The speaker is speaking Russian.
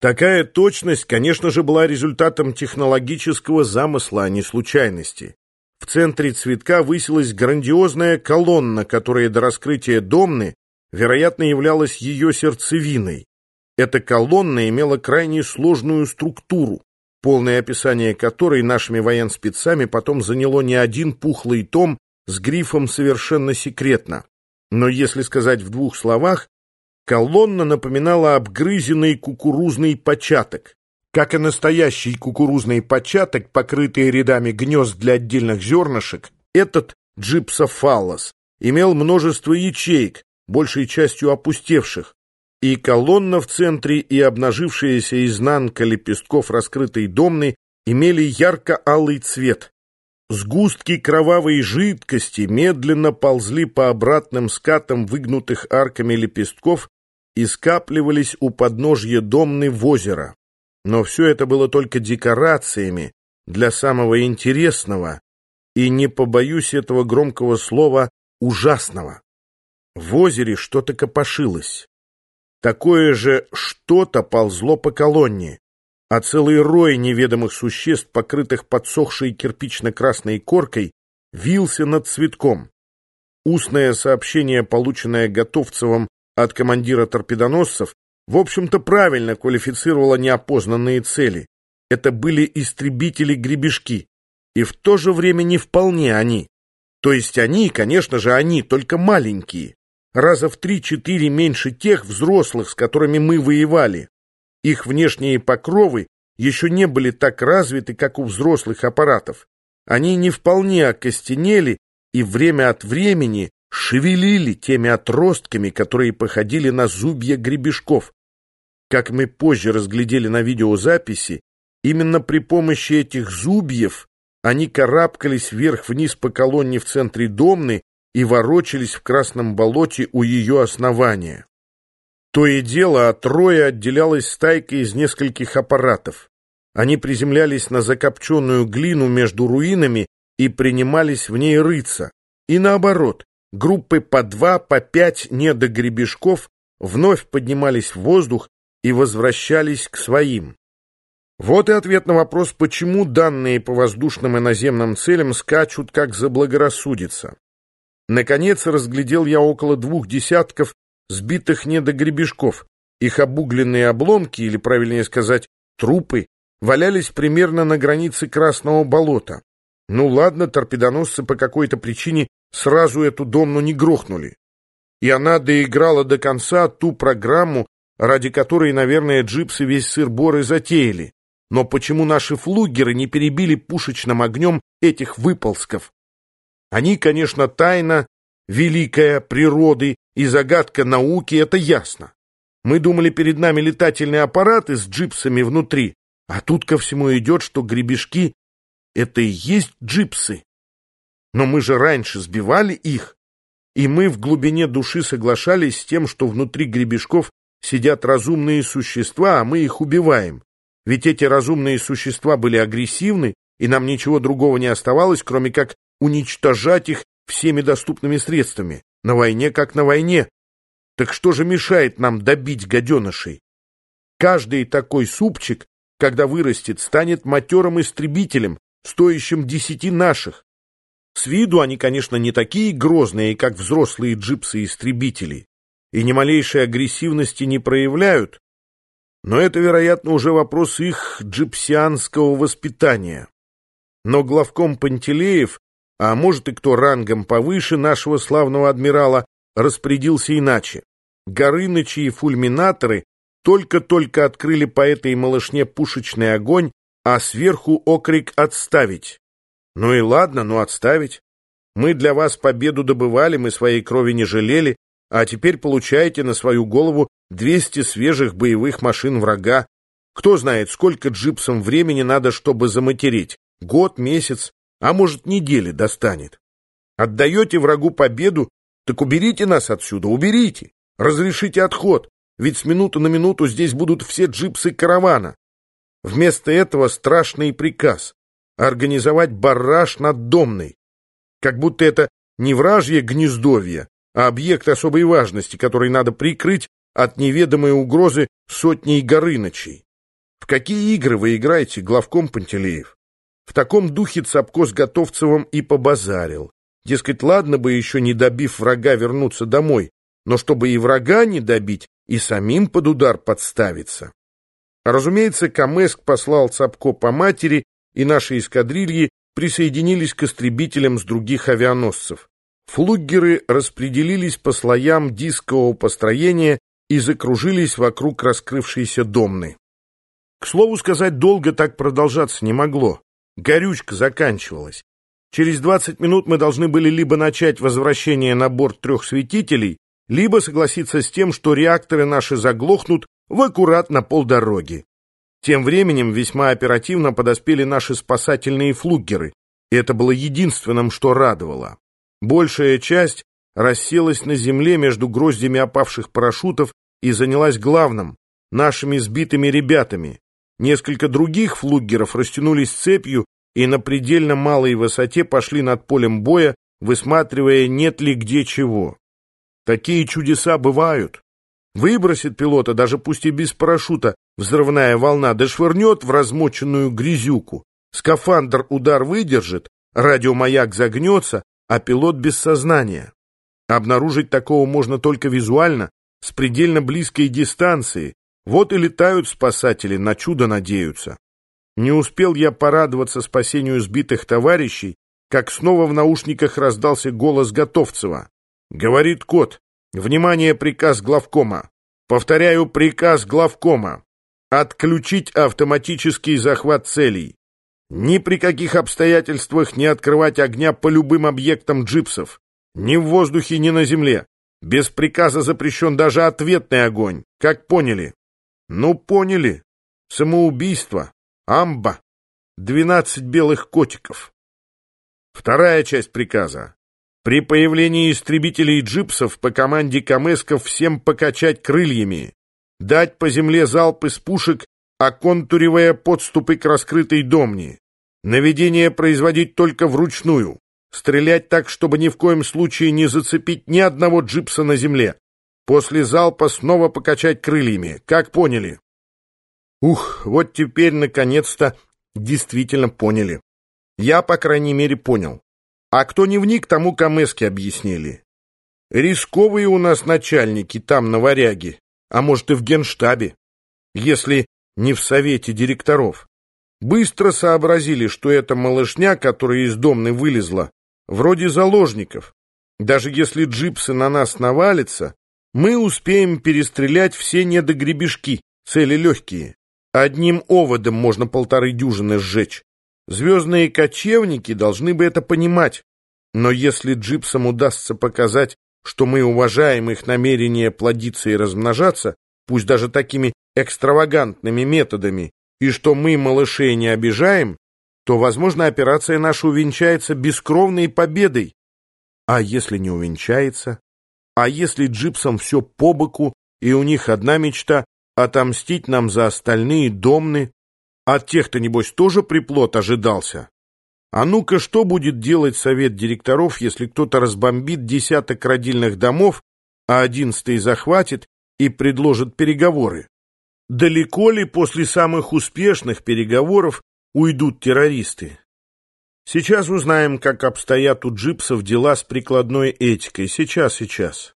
Такая точность, конечно же, была результатом технологического замысла, а не случайности. В центре цветка высилась грандиозная колонна, которая до раскрытия Домны, вероятно, являлась ее сердцевиной. Эта колонна имела крайне сложную структуру, полное описание которой нашими военспецами потом заняло не один пухлый том с грифом «совершенно секретно». Но если сказать в двух словах, Колонна напоминала обгрызенный кукурузный початок. Как и настоящий кукурузный початок, покрытый рядами гнезд для отдельных зернышек, этот джипсофаллос имел множество ячеек, большей частью опустевших, и колонна в центре и обнажившаяся изнанка лепестков раскрытой домны имели ярко-алый цвет. Сгустки кровавой жидкости медленно ползли по обратным скатам выгнутых арками лепестков и скапливались у подножья Домны в озеро. Но все это было только декорациями для самого интересного и, не побоюсь этого громкого слова, ужасного. В озере что-то копошилось. Такое же что-то ползло по колонне, а целый рой неведомых существ, покрытых подсохшей кирпично-красной коркой, вился над цветком. Устное сообщение, полученное Готовцевым от командира торпедоносцев, в общем-то правильно квалифицировала неопознанные цели. Это были истребители-гребешки, и в то же время не вполне они. То есть они, конечно же, они, только маленькие, раза в три-четыре меньше тех взрослых, с которыми мы воевали. Их внешние покровы еще не были так развиты, как у взрослых аппаратов. Они не вполне окостенели и время от времени шевелили теми отростками, которые походили на зубья гребешков. Как мы позже разглядели на видеозаписи, именно при помощи этих зубьев они карабкались вверх-вниз по колонне в центре Домны и ворочались в красном болоте у ее основания. То и дело от роя отделялась стайка из нескольких аппаратов. Они приземлялись на закопченную глину между руинами и принимались в ней рыться. И наоборот, группы по два, по пять недогребешков вновь поднимались в воздух и возвращались к своим. Вот и ответ на вопрос, почему данные по воздушным и наземным целям скачут, как заблагорассудится. Наконец разглядел я около двух десятков сбитых недогребешков. Их обугленные обломки, или, правильнее сказать, трупы, валялись примерно на границе Красного болота. Ну ладно, торпедоносцы по какой-то причине сразу эту Домну не грохнули. И она доиграла до конца ту программу, ради которой, наверное, джипсы весь сыр-бор и затеяли. Но почему наши флугеры не перебили пушечным огнем этих выползков? Они, конечно, тайна, великая природы и загадка науки, это ясно. Мы думали, перед нами летательные аппараты с джипсами внутри, а тут ко всему идет, что гребешки — это и есть джипсы. Но мы же раньше сбивали их, и мы в глубине души соглашались с тем, что внутри гребешков сидят разумные существа, а мы их убиваем. Ведь эти разумные существа были агрессивны, и нам ничего другого не оставалось, кроме как уничтожать их всеми доступными средствами. На войне как на войне. Так что же мешает нам добить гаденышей? Каждый такой супчик, когда вырастет, станет матерым истребителем, стоящим десяти наших. С виду они, конечно, не такие грозные, как взрослые джипсы-истребители, и ни малейшей агрессивности не проявляют, но это, вероятно, уже вопрос их джипсианского воспитания. Но главком Пантелеев, а может и кто рангом повыше нашего славного адмирала, распорядился иначе. Горынычи и фульминаторы только-только открыли по этой малышне пушечный огонь, а сверху окрик «отставить». Ну и ладно, ну отставить. Мы для вас победу добывали, мы своей крови не жалели, а теперь получаете на свою голову 200 свежих боевых машин врага. Кто знает, сколько джипсам времени надо, чтобы заматерить. Год, месяц, а может, недели достанет. Отдаете врагу победу, так уберите нас отсюда, уберите. Разрешите отход, ведь с минуты на минуту здесь будут все джипсы каравана. Вместо этого страшный приказ организовать барраж над Домной. Как будто это не вражье гнездовье, а объект особой важности, который надо прикрыть от неведомой угрозы сотней горыночей. какие игры вы играете, главком Пантелеев? В таком духе Цапко с Готовцевым и побазарил. Дескать, ладно бы еще не добив врага вернуться домой, но чтобы и врага не добить, и самим под удар подставиться. Разумеется, Камеск послал Цапко по матери, и наши эскадрильи присоединились к истребителям с других авианосцев. Флуггеры распределились по слоям дискового построения и закружились вокруг раскрывшейся домны. К слову сказать, долго так продолжаться не могло. Горючка заканчивалась. Через 20 минут мы должны были либо начать возвращение на борт трех светителей, либо согласиться с тем, что реакторы наши заглохнут в аккурат на полдороги. Тем временем весьма оперативно подоспели наши спасательные флугеры, и это было единственным, что радовало. Большая часть расселась на земле между гроздями опавших парашютов и занялась главным — нашими сбитыми ребятами. Несколько других флугеров растянулись цепью и на предельно малой высоте пошли над полем боя, высматривая, нет ли где чего. Такие чудеса бывают. Выбросит пилота, даже пусть и без парашюта, взрывная волна, да швырнет в размоченную грязюку. Скафандр удар выдержит, радиомаяк загнется, а пилот без сознания. Обнаружить такого можно только визуально, с предельно близкой дистанции. Вот и летают спасатели, на чудо надеются. Не успел я порадоваться спасению сбитых товарищей, как снова в наушниках раздался голос Готовцева. Говорит кот. Внимание, приказ главкома. Повторяю, приказ главкома. Отключить автоматический захват целей. Ни при каких обстоятельствах не открывать огня по любым объектам джипсов. Ни в воздухе, ни на земле. Без приказа запрещен даже ответный огонь. Как поняли? Ну, поняли. Самоубийство. Амба. Двенадцать белых котиков. Вторая часть приказа. При появлении истребителей джипсов по команде Камесков всем покачать крыльями. Дать по земле залп из пушек оконтуривая подступы к раскрытой домне. Наведение производить только вручную. Стрелять так, чтобы ни в коем случае не зацепить ни одного джипса на земле. После залпа снова покачать крыльями. Как поняли? Ух, вот теперь, наконец-то, действительно поняли. Я, по крайней мере, понял. А кто не вник, тому камески объяснили. Рисковые у нас начальники там, на варяге, а может и в генштабе. Если не в совете директоров. Быстро сообразили, что эта малышня, которая из домны вылезла, вроде заложников. Даже если джипсы на нас навалятся, мы успеем перестрелять все недогребешки, цели легкие. Одним оводом можно полторы дюжины сжечь. Звездные кочевники должны бы это понимать. Но если джипсам удастся показать, что мы уважаем их намерение плодиться и размножаться, пусть даже такими экстравагантными методами, и что мы малышей не обижаем, то, возможно, операция наша увенчается бескровной победой. А если не увенчается? А если джипсам все по боку, и у них одна мечта — отомстить нам за остальные домны? От тех-то, небось, тоже приплод ожидался. А ну-ка, что будет делать совет директоров, если кто-то разбомбит десяток родильных домов, а одиннадцатый захватит и предложит переговоры? Далеко ли после самых успешных переговоров уйдут террористы? Сейчас узнаем, как обстоят у джипсов дела с прикладной этикой. Сейчас, сейчас.